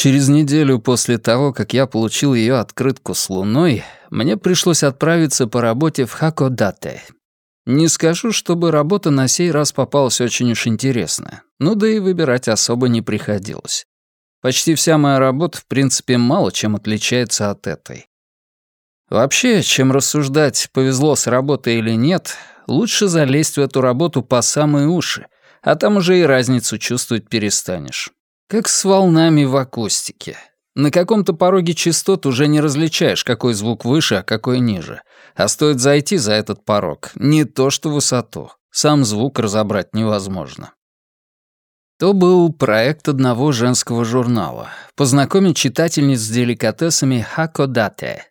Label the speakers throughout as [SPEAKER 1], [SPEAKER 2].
[SPEAKER 1] Через неделю после того, как я получил ее открытку с Луной, мне пришлось отправиться по работе в Хакодате. Не скажу, чтобы работа на сей раз попалась очень уж интересная, ну да и выбирать особо не приходилось. Почти вся моя работа, в принципе, мало чем отличается от этой. Вообще, чем рассуждать, повезло с работой или нет, лучше залезть в эту работу по самые уши — а там уже и разницу чувствовать перестанешь. Как с волнами в акустике. На каком-то пороге частот уже не различаешь, какой звук выше, а какой ниже. А стоит зайти за этот порог, не то что высоту. Сам звук разобрать невозможно. То был проект одного женского журнала — познакомить читательниц с деликатесами Хакодате.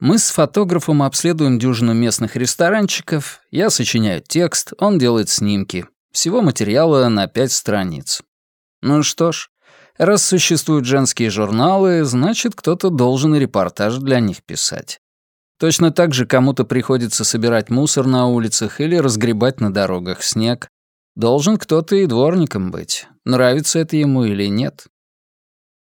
[SPEAKER 1] Мы с фотографом обследуем дюжину местных ресторанчиков, я сочиняю текст, он делает снимки, всего материала на пять страниц. Ну что ж, раз существуют женские журналы, значит, кто-то должен репортаж для них писать. Точно так же кому-то приходится собирать мусор на улицах или разгребать на дорогах снег. Должен кто-то и дворником быть, нравится это ему или нет.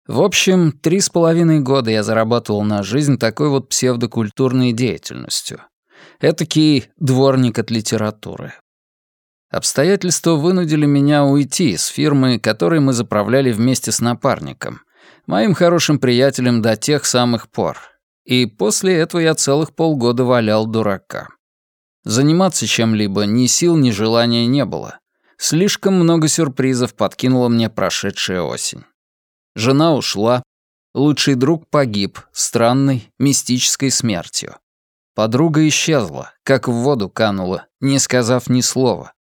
[SPEAKER 1] В общем, три с половиной года я зарабатывал на жизнь такой вот псевдокультурной деятельностью. Этакий дворник от литературы. Обстоятельства вынудили меня уйти из фирмы, которой мы заправляли вместе с напарником, моим хорошим приятелем до тех самых пор. И после этого я целых полгода валял дурака. Заниматься чем-либо ни сил, ни желания не было. Слишком много сюрпризов подкинула мне прошедшая осень. Жена ушла, лучший друг погиб странной, мистической смертью. Подруга исчезла, как в воду канула, не сказав ни слова.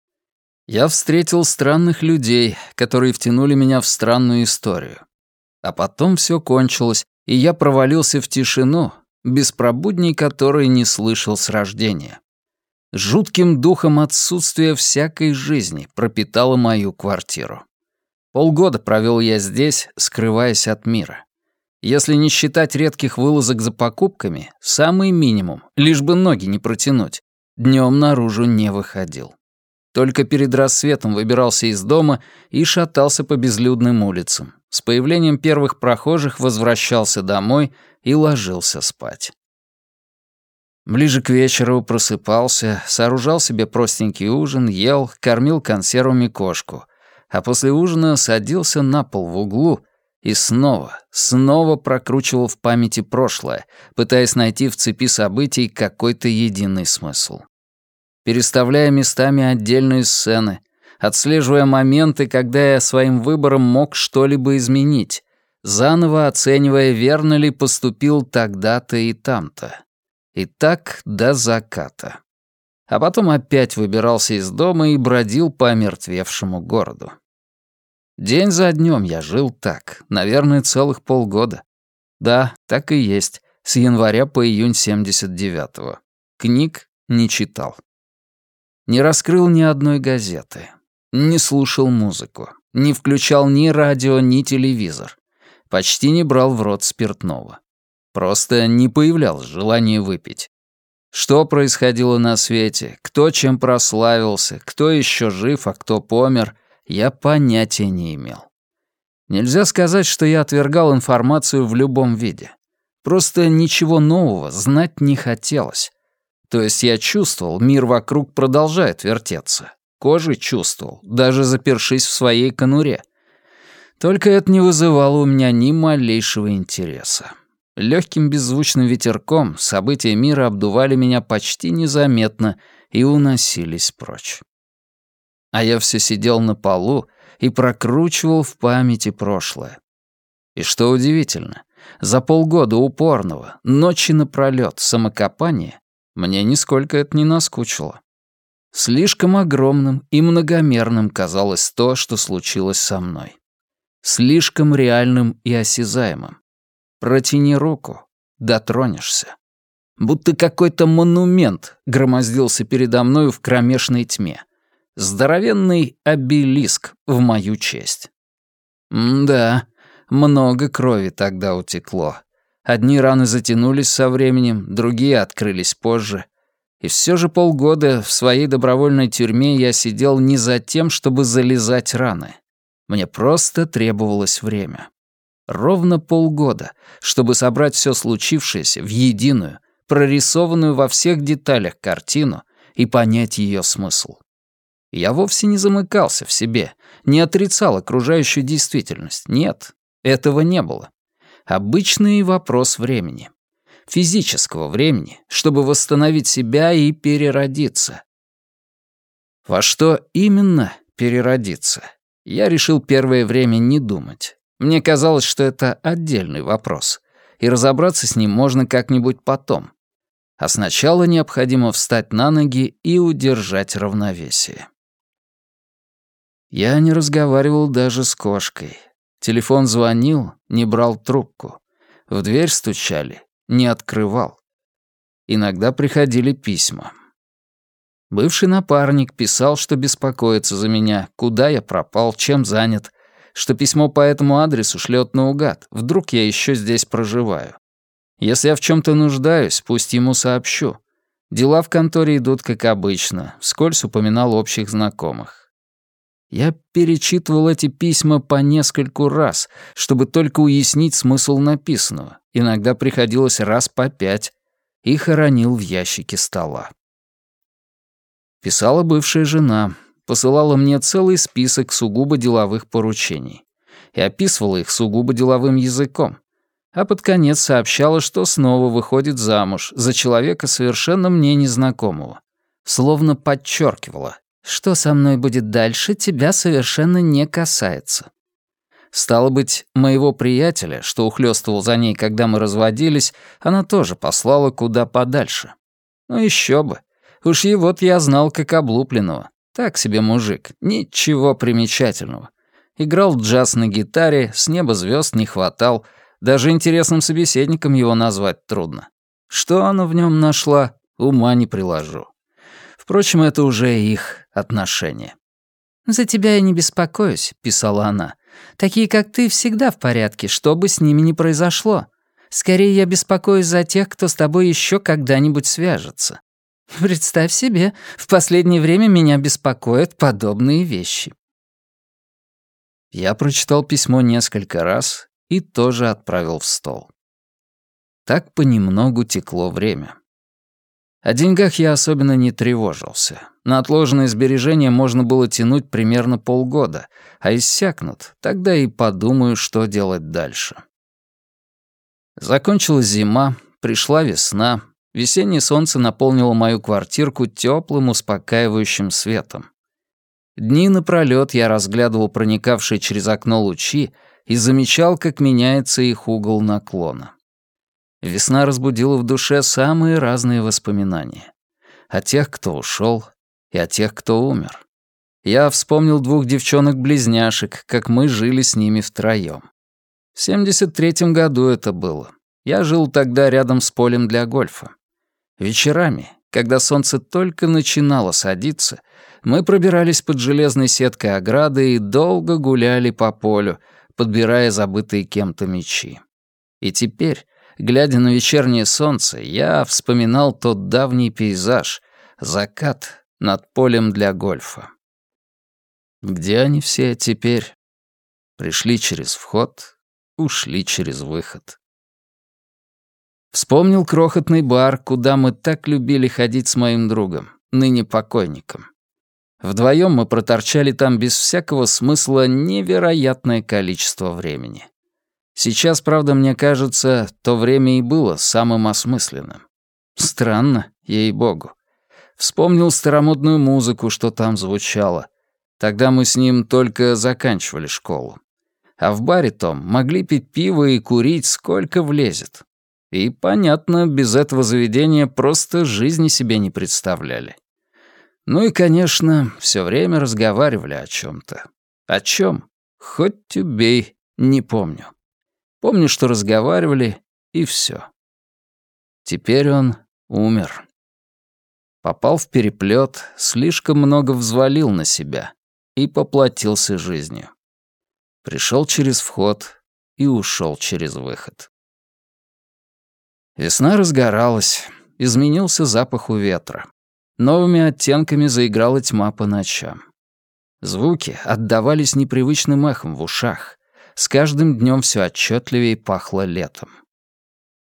[SPEAKER 1] Я встретил странных людей, которые втянули меня в странную историю. А потом все кончилось, и я провалился в тишину, беспробудней которой не слышал с рождения. Жутким духом отсутствия всякой жизни пропитало мою квартиру. Полгода провел я здесь, скрываясь от мира. Если не считать редких вылазок за покупками, самый минимум, лишь бы ноги не протянуть, днем наружу не выходил. Только перед рассветом выбирался из дома и шатался по безлюдным улицам. С появлением первых прохожих возвращался домой и ложился спать. Ближе к вечеру просыпался, сооружал себе простенький ужин, ел, кормил консервами кошку, а после ужина садился на пол в углу и снова, снова прокручивал в памяти прошлое, пытаясь найти в цепи событий какой-то единый смысл переставляя местами отдельные сцены, отслеживая моменты, когда я своим выбором мог что-либо изменить, заново оценивая, верно ли поступил тогда-то и там-то. И так до заката. А потом опять выбирался из дома и бродил по омертвевшему городу. День за днем я жил так, наверное, целых полгода. Да, так и есть, с января по июнь 79-го. Книг не читал. Не раскрыл ни одной газеты. Не слушал музыку. Не включал ни радио, ни телевизор. Почти не брал в рот спиртного. Просто не появлялось желания выпить. Что происходило на свете, кто чем прославился, кто еще жив, а кто помер, я понятия не имел. Нельзя сказать, что я отвергал информацию в любом виде. Просто ничего нового знать не хотелось. То есть я чувствовал, мир вокруг продолжает вертеться. Кожей чувствовал, даже запершись в своей конуре. Только это не вызывало у меня ни малейшего интереса. Легким беззвучным ветерком события мира обдували меня почти незаметно и уносились прочь. А я все сидел на полу и прокручивал в памяти прошлое. И что удивительно, за полгода упорного, ночи напролёт самокопания мне нисколько это не наскучило. Слишком огромным и многомерным казалось то, что случилось со мной. Слишком реальным и осязаемым. Протяни руку, дотронешься. Будто какой-то монумент громоздился передо мною в кромешной тьме. Здоровенный обелиск в мою честь. М да, много крови тогда утекло. Одни раны затянулись со временем, другие открылись позже. И все же полгода в своей добровольной тюрьме я сидел не за тем, чтобы залезать раны, Мне просто требовалось время. Ровно полгода, чтобы собрать все случившееся в единую, прорисованную во всех деталях картину и понять ее смысл. Я вовсе не замыкался в себе, не отрицал окружающую действительность. Нет, этого не было. Обычный вопрос времени. Физического времени, чтобы восстановить себя и переродиться. Во что именно переродиться? Я решил первое время не думать. Мне казалось, что это отдельный вопрос, и разобраться с ним можно как-нибудь потом. А сначала необходимо встать на ноги и удержать равновесие. Я не разговаривал даже с кошкой. Телефон звонил, не брал трубку. В дверь стучали, не открывал. Иногда приходили письма. Бывший напарник писал, что беспокоится за меня, куда я пропал, чем занят, что письмо по этому адресу шлет наугад, вдруг я еще здесь проживаю. Если я в чем то нуждаюсь, пусть ему сообщу. Дела в конторе идут как обычно, вскользь упоминал общих знакомых. Я перечитывал эти письма по нескольку раз, чтобы только уяснить смысл написанного. Иногда приходилось раз по пять. И хоронил в ящике стола. Писала бывшая жена, посылала мне целый список сугубо деловых поручений. И описывала их сугубо деловым языком. А под конец сообщала, что снова выходит замуж за человека совершенно мне незнакомого. Словно подчеркивала, что со мной будет дальше, тебя совершенно не касается. Стало быть, моего приятеля, что ухлёстывал за ней, когда мы разводились, она тоже послала куда подальше. Ну еще бы. Уж его я знал как облупленного. Так себе мужик, ничего примечательного. Играл джаз на гитаре, с неба звезд не хватал, даже интересным собеседником его назвать трудно. Что она в нем нашла, ума не приложу. Впрочем, это уже их отношения. «За тебя я не беспокоюсь», — писала она. «Такие, как ты, всегда в порядке, что бы с ними ни произошло. Скорее, я беспокоюсь за тех, кто с тобой еще когда-нибудь свяжется. Представь себе, в последнее время меня беспокоят подобные вещи». Я прочитал письмо несколько раз и тоже отправил в стол. Так понемногу текло время. О деньгах я особенно не тревожился. На отложенные сбережения можно было тянуть примерно полгода, а иссякнут, тогда и подумаю, что делать дальше. Закончилась зима, пришла весна, весеннее солнце наполнило мою квартирку теплым, успокаивающим светом. Дни напролёт я разглядывал проникавшие через окно лучи и замечал, как меняется их угол наклона. Весна разбудила в душе самые разные воспоминания. О тех, кто ушел, и о тех, кто умер. Я вспомнил двух девчонок-близняшек, как мы жили с ними втроём. В 73-м году это было. Я жил тогда рядом с полем для гольфа. Вечерами, когда солнце только начинало садиться, мы пробирались под железной сеткой ограды и долго гуляли по полю, подбирая забытые кем-то мечи. И теперь, Глядя на вечернее солнце, я вспоминал тот давний пейзаж, закат над полем для гольфа. Где они все теперь? Пришли через вход, ушли через выход. Вспомнил крохотный бар, куда мы так любили ходить с моим другом, ныне покойником. Вдвоем мы проторчали там без всякого смысла невероятное количество времени. Сейчас, правда, мне кажется, то время и было самым осмысленным. Странно, ей-богу. Вспомнил старомодную музыку, что там звучало. Тогда мы с ним только заканчивали школу. А в баре том могли пить пиво и курить, сколько влезет. И, понятно, без этого заведения просто жизни себе не представляли. Ну и, конечно, все время разговаривали о чем то О чем? Хоть убей, не помню. Помню, что разговаривали, и все. Теперь он умер. Попал в переплет, слишком много взвалил на себя и поплатился жизнью. Пришел через вход и ушел через выход. Весна разгоралась, изменился запах у ветра. Новыми оттенками заиграла тьма по ночам. Звуки отдавались непривычным эхом в ушах. С каждым днем все отчетливее пахло летом.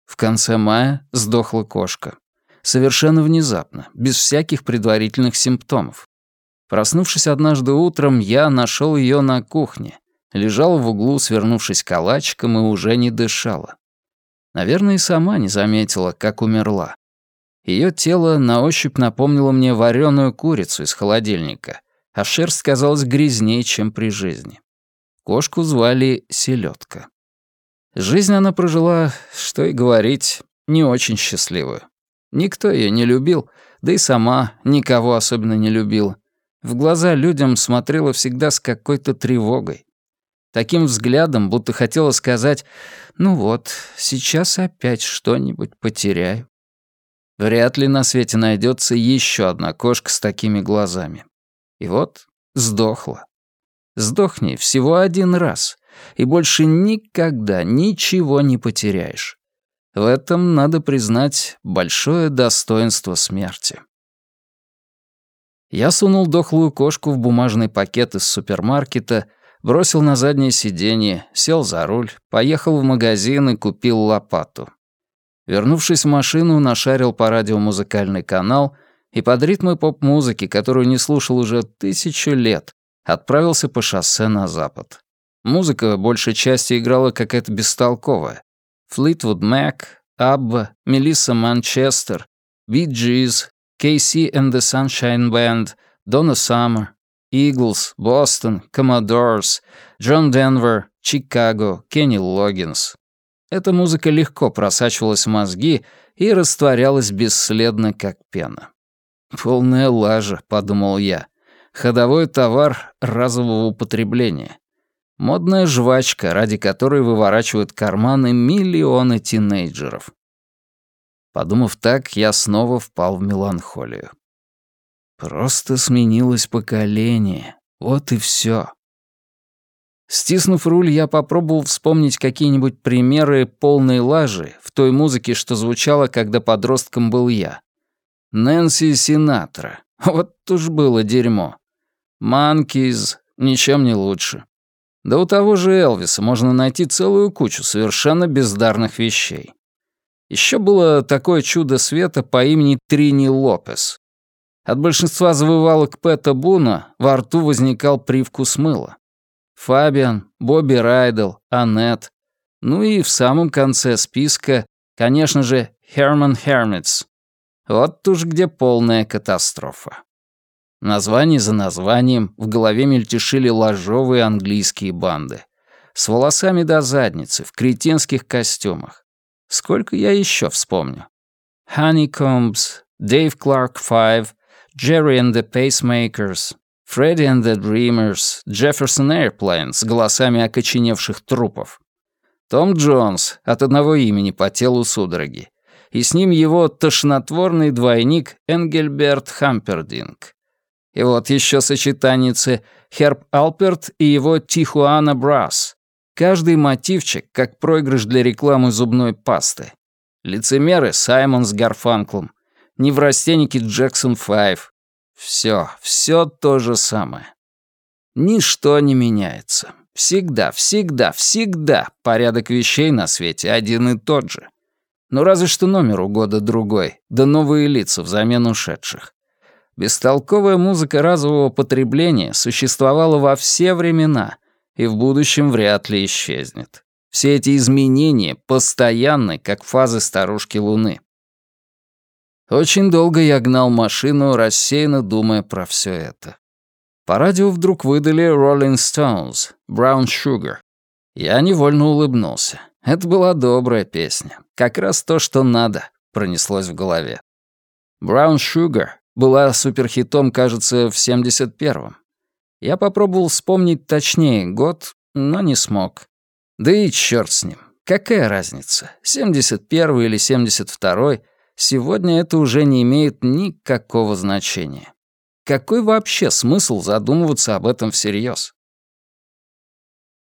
[SPEAKER 1] В конце мая сдохла кошка. Совершенно внезапно, без всяких предварительных симптомов. Проснувшись однажды утром, я нашел ее на кухне. Лежала в углу, свернувшись калачиком, и уже не дышала. Наверное, и сама не заметила, как умерла. Ее тело на ощупь напомнило мне вареную курицу из холодильника, а шерсть казалась грязнее, чем при жизни. Кошку звали Селедка. Жизнь она прожила, что и говорить, не очень счастливую. Никто ее не любил, да и сама никого особенно не любила. В глаза людям смотрела всегда с какой-то тревогой. Таким взглядом, будто хотела сказать, «Ну вот, сейчас опять что-нибудь потеряю». Вряд ли на свете найдется еще одна кошка с такими глазами. И вот сдохла. Сдохни всего один раз, и больше никогда ничего не потеряешь. В этом, надо признать, большое достоинство смерти. Я сунул дохлую кошку в бумажный пакет из супермаркета, бросил на заднее сиденье, сел за руль, поехал в магазин и купил лопату. Вернувшись в машину, нашарил по радио музыкальный канал и под ритмы поп-музыки, которую не слушал уже тысячу лет, отправился по шоссе на запад. Музыка большей части играла какая-то бестолковая. Флитвуд Мэк, Абба, Мелисса Манчестер, Би Джиз, KC and the Sunshine Band, Donna Summer, Eagles, Boston, Commodores, Джон Денвер, Чикаго, Кенни Логгинс. Эта музыка легко просачивалась в мозги и растворялась бесследно, как пена. «Полная лажа», — подумал я. «Ходовой товар разового употребления. Модная жвачка, ради которой выворачивают карманы миллионы тинейджеров». Подумав так, я снова впал в меланхолию. Просто сменилось поколение. Вот и все. Стиснув руль, я попробовал вспомнить какие-нибудь примеры полной лажи в той музыке, что звучала, когда подростком был я. Нэнси Синатра. Вот уж было дерьмо. Манкиз. Ничем не лучше. Да у того же Элвиса можно найти целую кучу совершенно бездарных вещей. Еще было такое чудо света по имени Трини Лопес. От большинства завывалок Пэта Буна во рту возникал привкус мыла. Фабиан, Бобби Райдл, Аннет. Ну и в самом конце списка, конечно же, Херман Хермитс. Вот уж где полная катастрофа. Название за названием в голове мельтешили ложовые английские банды. С волосами до задницы, в кретинских костюмах. Сколько я еще вспомню? Honeycombs, Dave Clark Five, Jerry and the Pacemakers, Freddy and the Dreamers, Jefferson Airplane с голосами окоченевших трупов. Том Джонс от одного имени по телу судороги. И с ним его тошнотворный двойник Энгельберт Хампердинг. И вот еще сочетаницы Херб Алперт и его Тихуана Брас. Каждый мотивчик, как проигрыш для рекламы зубной пасты. Лицемеры Саймон с Гарфанклом. Неврастенники Джексон Файв. Все, все то же самое. Ничто не меняется. Всегда, всегда, всегда порядок вещей на свете один и тот же. Ну разве что номер у года другой, да новые лица взамен ушедших. Бестолковая музыка разового потребления существовала во все времена — и в будущем вряд ли исчезнет. Все эти изменения постоянны, как фазы старушки Луны. Очень долго я гнал машину, рассеянно думая про все это. По радио вдруг выдали Rolling Stones, Brown Sugar. Я невольно улыбнулся. Это была добрая песня. Как раз то, что надо, пронеслось в голове. Brown Sugar была суперхитом, кажется, в 71-м. Я попробовал вспомнить точнее год, но не смог. Да и черт с ним. Какая разница, 71 или 72 сегодня это уже не имеет никакого значения. Какой вообще смысл задумываться об этом всерьез?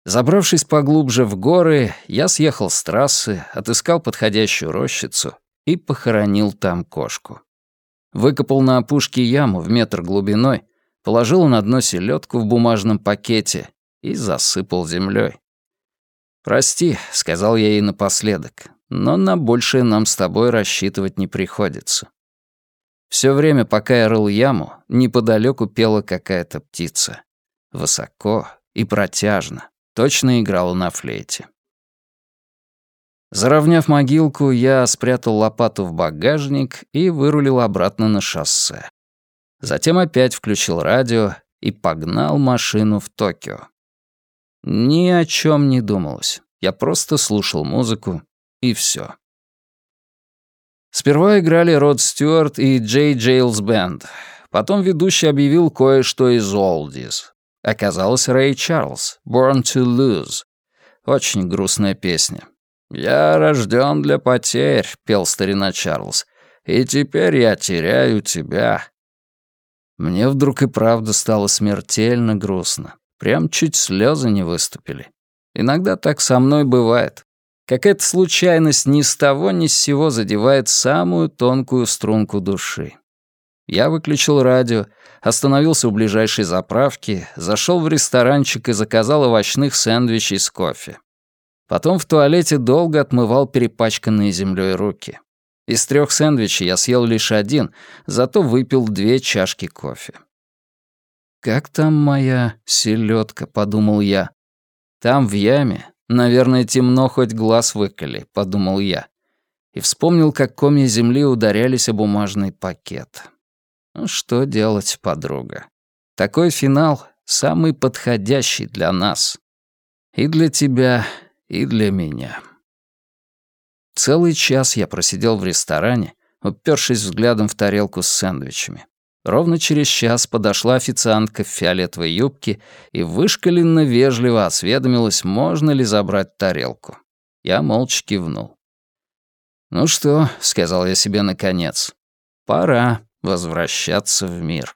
[SPEAKER 1] Забравшись поглубже в горы, я съехал с трассы, отыскал подходящую рощицу и похоронил там кошку. Выкопал на опушке яму в метр глубиной, положил на дно селедку в бумажном пакете и засыпал землей. «Прости», — сказал я ей напоследок, «но на большее нам с тобой рассчитывать не приходится». Все время, пока я рыл яму, неподалеку пела какая-то птица. Высоко и протяжно, точно играла на флейте. Заровняв могилку, я спрятал лопату в багажник и вырулил обратно на шоссе. Затем опять включил радио и погнал машину в Токио. Ни о чем не думалось. Я просто слушал музыку, и все. Сперва играли Род Стюарт и Джей Джейлс Бенд. Потом ведущий объявил кое-что из Олдис. Оказалось Рэй Чарльз, «Born to Lose». Очень грустная песня. «Я рожден для потерь», — пел старина Чарльз. «И теперь я теряю тебя». Мне вдруг и правда стало смертельно грустно. Прям чуть слезы не выступили. Иногда так со мной бывает. Какая-то случайность ни с того ни с сего задевает самую тонкую струнку души. Я выключил радио, остановился у ближайшей заправки, зашел в ресторанчик и заказал овощных сэндвичей с кофе. Потом в туалете долго отмывал перепачканные землей руки. Из трех сэндвичей я съел лишь один, зато выпил две чашки кофе. «Как там моя селедка?» — подумал я. «Там, в яме, наверное, темно, хоть глаз выколи», — подумал я. И вспомнил, как комья земли ударялись о бумажный пакет. Ну, что делать, подруга? Такой финал самый подходящий для нас. И для тебя, и для меня. Целый час я просидел в ресторане, упершись взглядом в тарелку с сэндвичами. Ровно через час подошла официантка в фиолетовой юбке и вышкаленно вежливо осведомилась, можно ли забрать тарелку. Я молча кивнул. «Ну что», — сказал я себе наконец, — «пора возвращаться в мир».